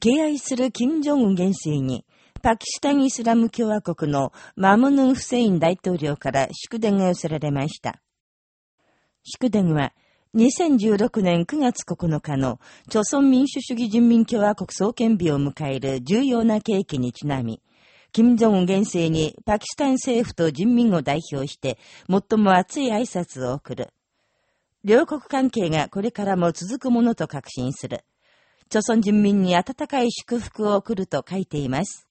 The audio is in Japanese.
敬愛する金正恩元帥に、パキスタンイスラム共和国のマムヌン・フセイン大統領から祝電が寄せられました。祝電は、2016年9月9日の、朝鮮民主主義人民共和国創建日を迎える重要な契機にちなみ、金正恩元帥にパキスタン政府と人民を代表して最も熱い挨拶を送る。両国関係がこれからも続くものと確信する。朝鮮人民に温かい祝福を送ると書いています。